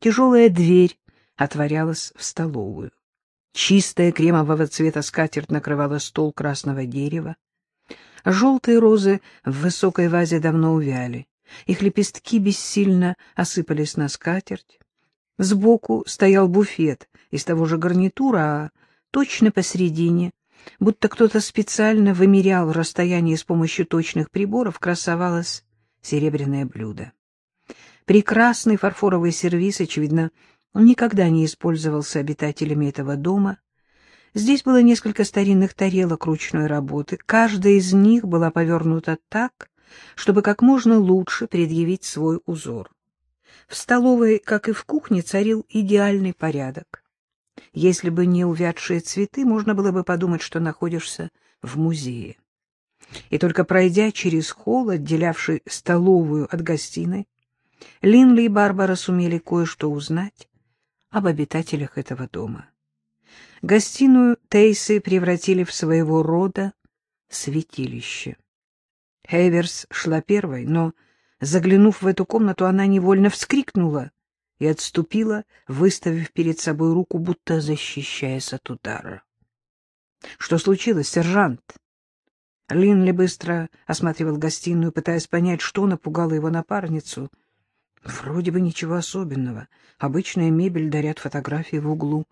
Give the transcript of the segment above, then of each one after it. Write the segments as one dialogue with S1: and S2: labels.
S1: Тяжелая дверь отворялась в столовую. Чистая кремового цвета скатерть накрывала стол красного дерева. Желтые розы в высокой вазе давно увяли. Их лепестки бессильно осыпались на скатерть. Сбоку стоял буфет из того же гарнитура, а точно посередине, будто кто-то специально вымерял расстояние с помощью точных приборов, красовалось серебряное блюдо. Прекрасный фарфоровый сервиз, очевидно, никогда не использовался обитателями этого дома. Здесь было несколько старинных тарелок ручной работы. Каждая из них была повернута так, чтобы как можно лучше предъявить свой узор. В столовой, как и в кухне, царил идеальный порядок. Если бы не увядшие цветы, можно было бы подумать, что находишься в музее. И только пройдя через холл, отделявший столовую от гостиной, Линли и Барбара сумели кое-что узнать об обитателях этого дома. Гостиную Тейсы превратили в своего рода святилище. Хейверс шла первой, но, заглянув в эту комнату, она невольно вскрикнула и отступила, выставив перед собой руку, будто защищаясь от удара. — Что случилось, сержант? Линли быстро осматривал гостиную, пытаясь понять, что напугало его напарницу. Вроде бы ничего особенного. Обычная мебель, дарят фотографии в углу.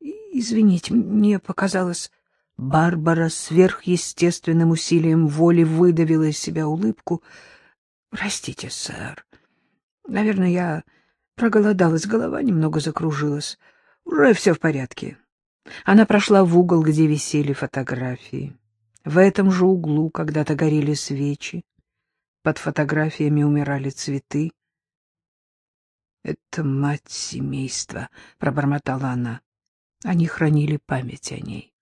S1: Извините, мне показалось... Барбара сверхъестественным усилием воли выдавила из себя улыбку. — Простите, сэр. Наверное, я проголодалась, голова немного закружилась. Уже все в порядке. Она прошла в угол, где висели фотографии. В этом же углу когда-то горели свечи. Под фотографиями умирали цветы. «Это мать семейства», — пробормотала она. Они хранили память о ней.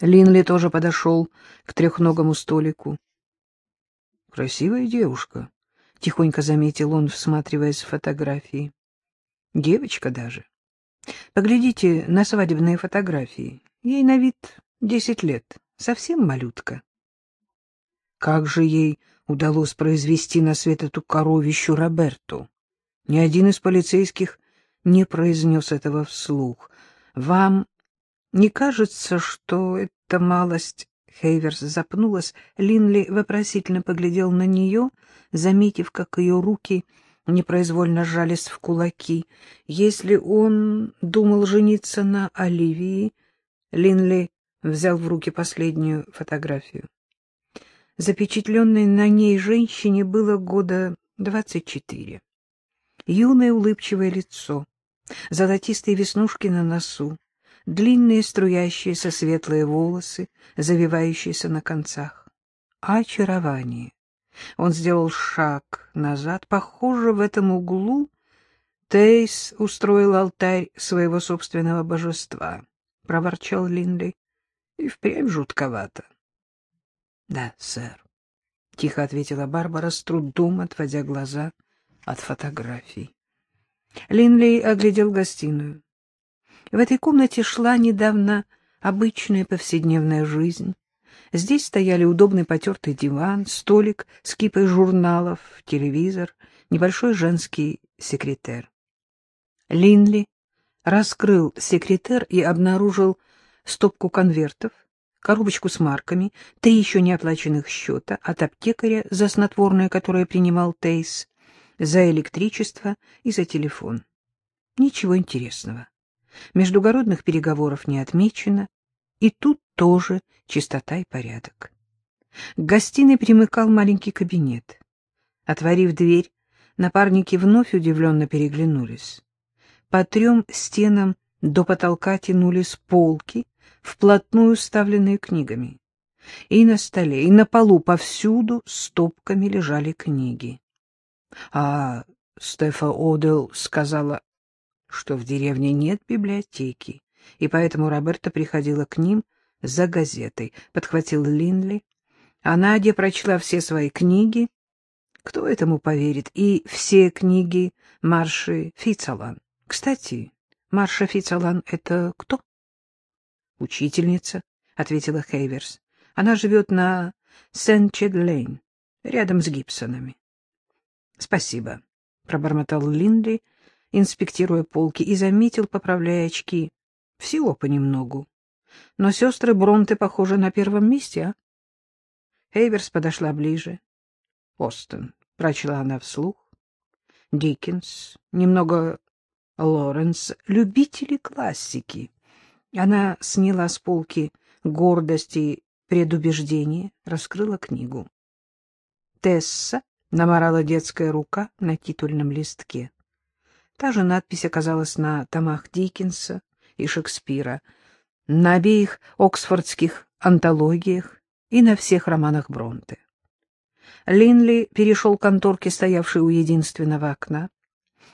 S1: Линли тоже подошел к трехногому столику. «Красивая девушка», — тихонько заметил он, всматриваясь в фотографии. «Девочка даже. Поглядите на свадебные фотографии. Ей на вид десять лет. Совсем малютка». Как же ей удалось произвести на свет эту коровищу Роберту? Ни один из полицейских не произнес этого вслух. Вам не кажется, что эта малость... Хейверс запнулась. Линли вопросительно поглядел на нее, заметив, как ее руки непроизвольно сжались в кулаки. Если он думал жениться на Оливии, Линли взял в руки последнюю фотографию. Запечатленной на ней женщине было года двадцать четыре. Юное улыбчивое лицо, золотистые веснушки на носу, длинные струящиеся светлые волосы, завивающиеся на концах. Очарование. Он сделал шаг назад. Похоже, в этом углу Тейс устроил алтарь своего собственного божества, — проворчал Линли. И впрямь жутковато. — Да, сэр, — тихо ответила Барбара, с трудом отводя глаза от фотографий. Линли оглядел гостиную. В этой комнате шла недавно обычная повседневная жизнь. Здесь стояли удобный потертый диван, столик с кипой журналов, телевизор, небольшой женский секретер. Линли раскрыл секретер и обнаружил стопку конвертов, коробочку с марками, три еще неоплаченных счета от аптекаря за снотворное, которое принимал Тейс, за электричество и за телефон. Ничего интересного. Междугородных переговоров не отмечено, и тут тоже чистота и порядок. К гостиной примыкал маленький кабинет. Отворив дверь, напарники вновь удивленно переглянулись. По трем стенам до потолка тянулись полки, вплотную ставленные книгами. И на столе, и на полу повсюду стопками лежали книги. А Стефа Одел сказала, что в деревне нет библиотеки, и поэтому Роберта приходила к ним за газетой, подхватил Линли. А Надя прочла все свои книги. Кто этому поверит? И все книги Марши Фицалан. Кстати, Марша Фицалан — это кто? — Учительница, — ответила Хейверс. — Она живет на Сент-Чед-Лейн, рядом с Гибсонами. — Спасибо. пробормотал Линдли, инспектируя полки, и заметил, поправляя очки. Всего понемногу. Но сестры Бронте, похожи на первом месте, а? Эйверс подошла ближе. Остон, прочла она вслух. Диккенс, немного Лоренс, любители классики. Она сняла с полки гордость и предубеждение, раскрыла книгу. Тесса наморала детская рука на титульном листке. Та же надпись оказалась на томах Диккенса и Шекспира, на обеих оксфордских антологиях и на всех романах Бронте. Линли перешел к конторке, стоявшей у единственного окна.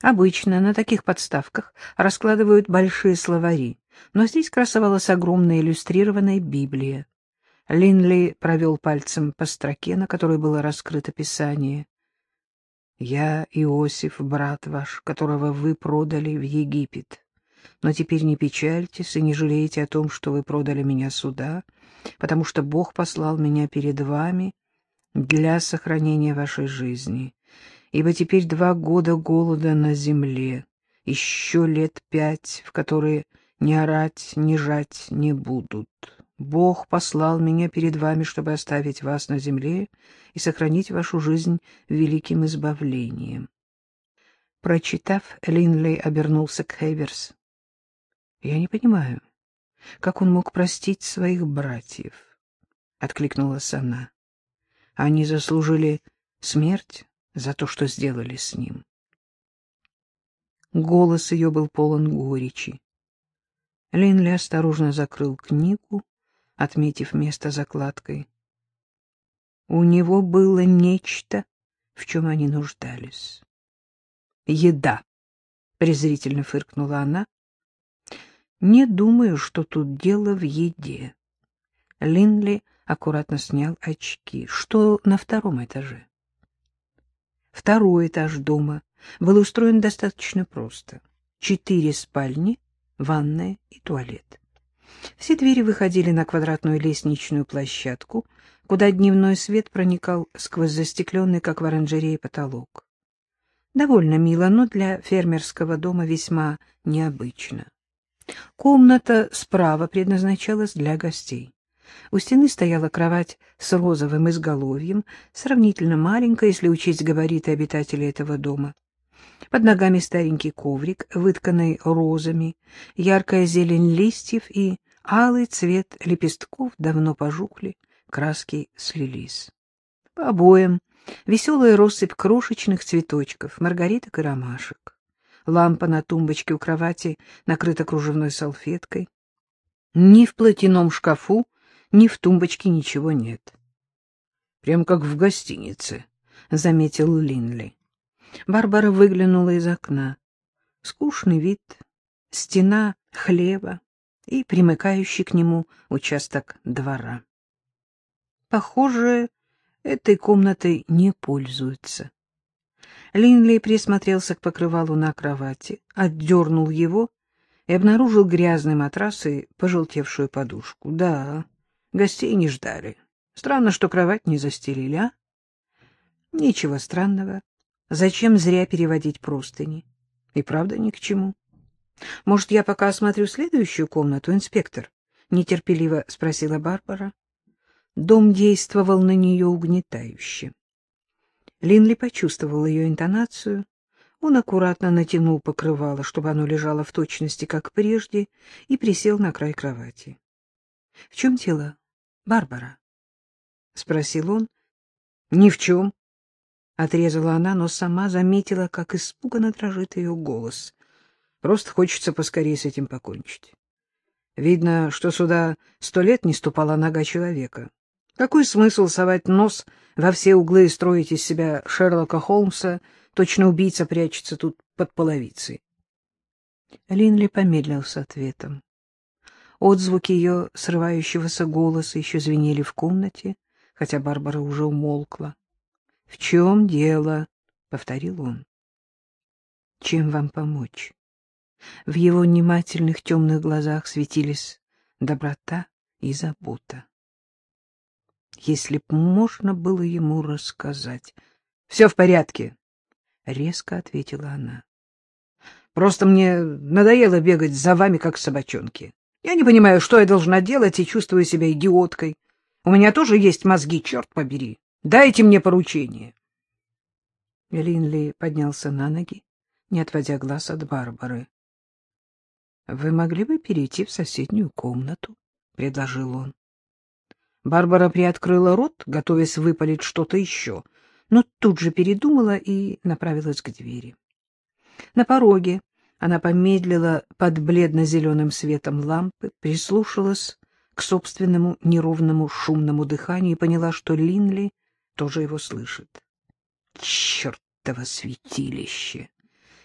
S1: Обычно на таких подставках раскладывают большие словари, но здесь красовалась огромная иллюстрированная Библия. Линли провел пальцем по строке, на которой было раскрыто Писание. «Я Иосиф, брат ваш, которого вы продали в Египет. Но теперь не печальтесь и не жалейте о том, что вы продали меня сюда, потому что Бог послал меня перед вами для сохранения вашей жизни. Ибо теперь два года голода на земле, еще лет пять, в которые ни орать, ни жать не будут. Бог послал меня перед вами, чтобы оставить вас на земле и сохранить вашу жизнь великим избавлением. Прочитав, Линлей обернулся к Хейверс. — Я не понимаю, как он мог простить своих братьев? — откликнулась она. — Они заслужили смерть за то, что сделали с ним. Голос ее был полон горечи. Линли осторожно закрыл книгу отметив место закладкой. У него было нечто, в чем они нуждались. «Еда!» — презрительно фыркнула она. «Не думаю, что тут дело в еде». Линли аккуратно снял очки. «Что на втором этаже?» Второй этаж дома был устроен достаточно просто. Четыре спальни, ванная и туалет. Все двери выходили на квадратную лестничную площадку, куда дневной свет проникал сквозь застекленный, как в оранжерее, потолок. Довольно мило, но для фермерского дома весьма необычно. Комната справа предназначалась для гостей. У стены стояла кровать с розовым изголовьем, сравнительно маленькая, если учесть габариты обитателей этого дома. Под ногами старенький коврик, вытканный розами, яркая зелень листьев и Алый цвет лепестков давно пожухли, краски слились. По обоям веселая россыпь крошечных цветочков, маргариток и ромашек. Лампа на тумбочке у кровати накрыта кружевной салфеткой. Ни в платяном шкафу, ни в тумбочке ничего нет. — Прям как в гостинице, — заметил Линли. Барбара выглянула из окна. Скучный вид, стена хлеба, и примыкающий к нему участок двора. Похоже, этой комнатой не пользуются. Линли присмотрелся к покрывалу на кровати, отдернул его и обнаружил грязный матрас и пожелтевшую подушку. Да, гостей не ждали. Странно, что кровать не застелили, а? Ничего странного. Зачем зря переводить простыни? И правда ни к чему. — Может, я пока осмотрю следующую комнату, инспектор? — нетерпеливо спросила Барбара. Дом действовал на нее угнетающе. Линли почувствовал ее интонацию. Он аккуратно натянул покрывало, чтобы оно лежало в точности, как прежде, и присел на край кровати. — В чем дело, Барбара? — спросил он. — Ни в чем, — отрезала она, но сама заметила, как испуганно дрожит ее голос. Просто хочется поскорее с этим покончить. Видно, что сюда сто лет не ступала нога человека. Какой смысл совать нос во все углы и строить из себя Шерлока Холмса, точно убийца прячется тут под половицей? Линли помедлил с ответом. Отзвуки ее срывающегося голоса еще звенели в комнате, хотя Барбара уже умолкла. — В чем дело? — повторил он. — Чем вам помочь? В его внимательных темных глазах светились доброта и забота. Если б можно было ему рассказать. — Все в порядке. — резко ответила она. — Просто мне надоело бегать за вами, как собачонки. Я не понимаю, что я должна делать, и чувствую себя идиоткой. У меня тоже есть мозги, черт побери. Дайте мне поручение. Линли поднялся на ноги, не отводя глаз от Барбары. — Вы могли бы перейти в соседнюю комнату? — предложил он. Барбара приоткрыла рот, готовясь выпалить что-то еще, но тут же передумала и направилась к двери. На пороге она помедлила под бледно-зеленым светом лампы, прислушалась к собственному неровному шумному дыханию и поняла, что Линли тоже его слышит. Чертово святилище!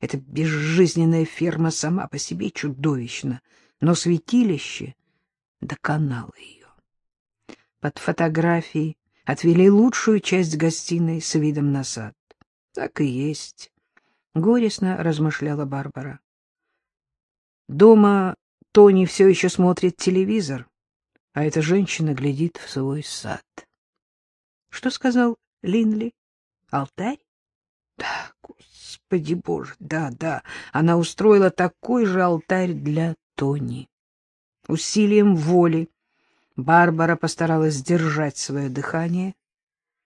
S1: Эта безжизненная ферма сама по себе чудовищна, но святилище доконало ее. Под фотографией отвели лучшую часть гостиной с видом на сад. Так и есть. Горестно размышляла Барбара. Дома Тони все еще смотрит телевизор, а эта женщина глядит в свой сад. Что сказал Линли? Алтарь? Да, господи боже, да, да, она устроила такой же алтарь для Тони. Усилием воли Барбара постаралась сдержать свое дыхание.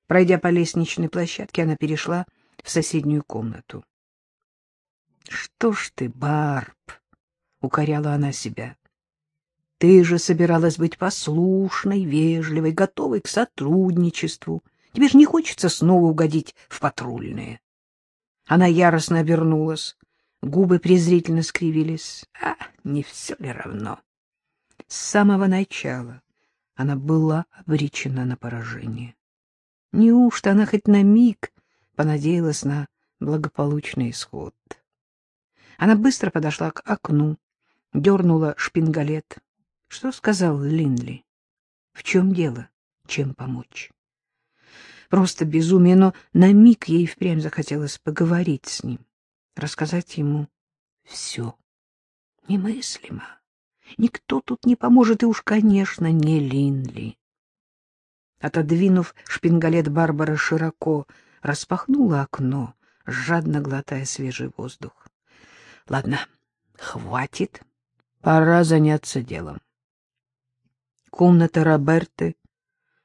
S1: Пройдя по лестничной площадке, она перешла в соседнюю комнату. — Что ж ты, Барб, — укоряла она себя, — ты же собиралась быть послушной, вежливой, готовой к сотрудничеству. Тебе же не хочется снова угодить в патрульные. Она яростно обернулась, губы презрительно скривились. А, не все ли равно? С самого начала она была обречена на поражение. Неужто она хоть на миг понадеялась на благополучный исход? Она быстро подошла к окну, дернула шпингалет. Что сказал Линли? В чем дело? Чем помочь? Просто безумие, но на миг ей впрямь захотелось поговорить с ним, рассказать ему все. Немыслимо. Никто тут не поможет, и уж, конечно, не Линли. Отодвинув шпингалет, Барбара широко распахнула окно, жадно глотая свежий воздух. — Ладно, хватит, пора заняться делом. Комната Роберты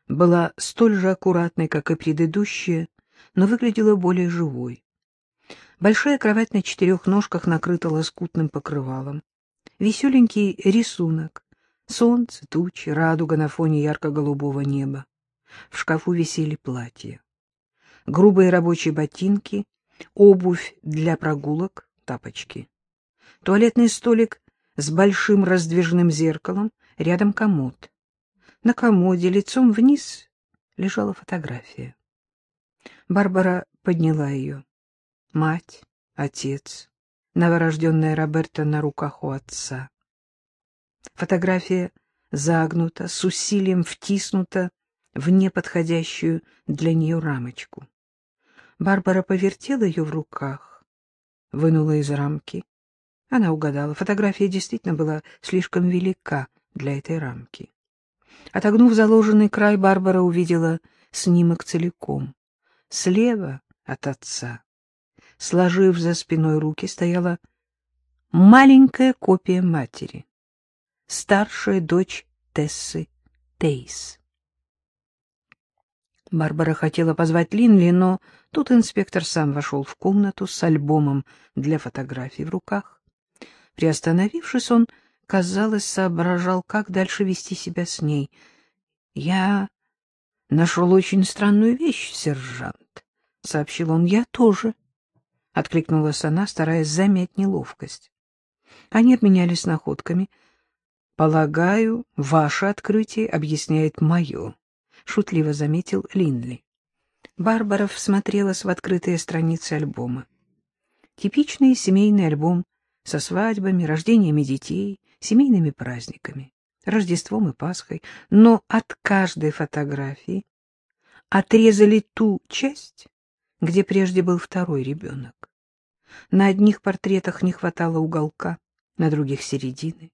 S1: была столь же аккуратной, как и предыдущая, но выглядела более живой. Большая кровать на четырех ножках накрыта лоскутным покрывалом веселенький рисунок. Солнце, тучи, радуга на фоне ярко-голубого неба. В шкафу висели платья. Грубые рабочие ботинки, обувь для прогулок, тапочки. Туалетный столик с большим раздвижным зеркалом, рядом комод. На комоде лицом вниз лежала фотография. Барбара подняла ее. Мать, отец, новорожденная Роберта на руках у отца. Фотография загнута, с усилием втиснута в неподходящую для нее рамочку. Барбара повертела ее в руках, вынула из рамки. Она угадала, фотография действительно была слишком велика для этой рамки. Отогнув заложенный край, Барбара увидела снимок целиком. Слева от отца сложив за спиной руки, стояла маленькая копия матери, старшая дочь Тессы Тейс. Барбара хотела позвать Линли, но тут инспектор сам вошел в комнату с альбомом для фотографий в руках. Приостановившись, он, казалось, соображал, как дальше вести себя с ней. — Я нашел очень странную вещь, сержант, — сообщил он. — Я тоже. — откликнулась она, стараясь замять неловкость. Они обменялись находками. — Полагаю, ваше открытие объясняет мое, — шутливо заметил Линли. Барбара всмотрелась в открытые страницы альбома. Типичный семейный альбом со свадьбами, рождениями детей, семейными праздниками, Рождеством и Пасхой, но от каждой фотографии отрезали ту часть, где прежде был второй ребенок. На одних портретах не хватало уголка, на других — середины.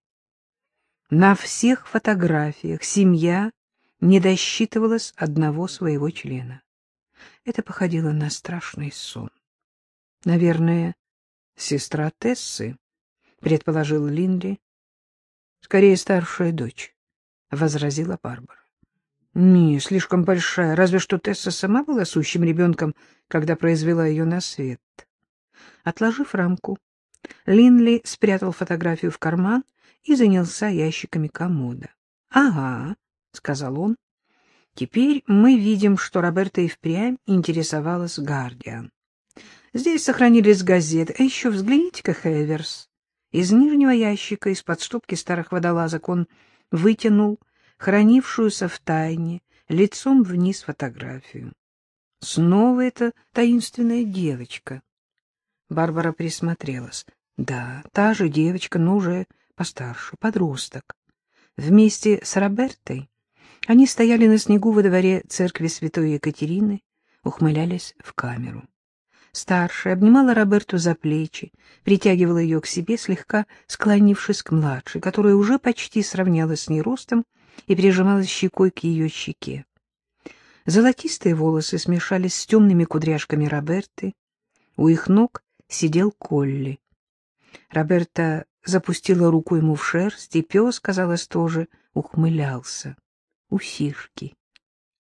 S1: На всех фотографиях семья не досчитывалась одного своего члена. Это походило на страшный сон. — Наверное, сестра Тессы, — предположил Линли. — Скорее, старшая дочь, — возразила Барбара. — Не, слишком большая. Разве что Тесса сама была сущим ребенком, когда произвела ее на свет. Отложив рамку, Линли спрятал фотографию в карман и занялся ящиками комода. — Ага, — сказал он. — Теперь мы видим, что Роберта и впрямь интересовалась «Гардиан». Здесь сохранились газеты. А еще взгляните-ка, Хеверс. Из нижнего ящика, из-под стопки старых водолазок он вытянул хранившуюся в тайне, лицом вниз фотографию. Снова эта таинственная девочка. Барбара присмотрелась. Да, та же девочка, но уже постарше, подросток. Вместе с Робертой они стояли на снегу во дворе церкви святой Екатерины, ухмылялись в камеру. Старшая обнимала Роберту за плечи, притягивала ее к себе, слегка склонившись к младшей, которая уже почти сравнялась с ней ростом и прижималась щекой к ее щеке. Золотистые волосы смешались с темными кудряшками Роберты. У их ног сидел Колли. Роберта запустила руку ему в шерсть, и пес, казалось, тоже ухмылялся. Усишки.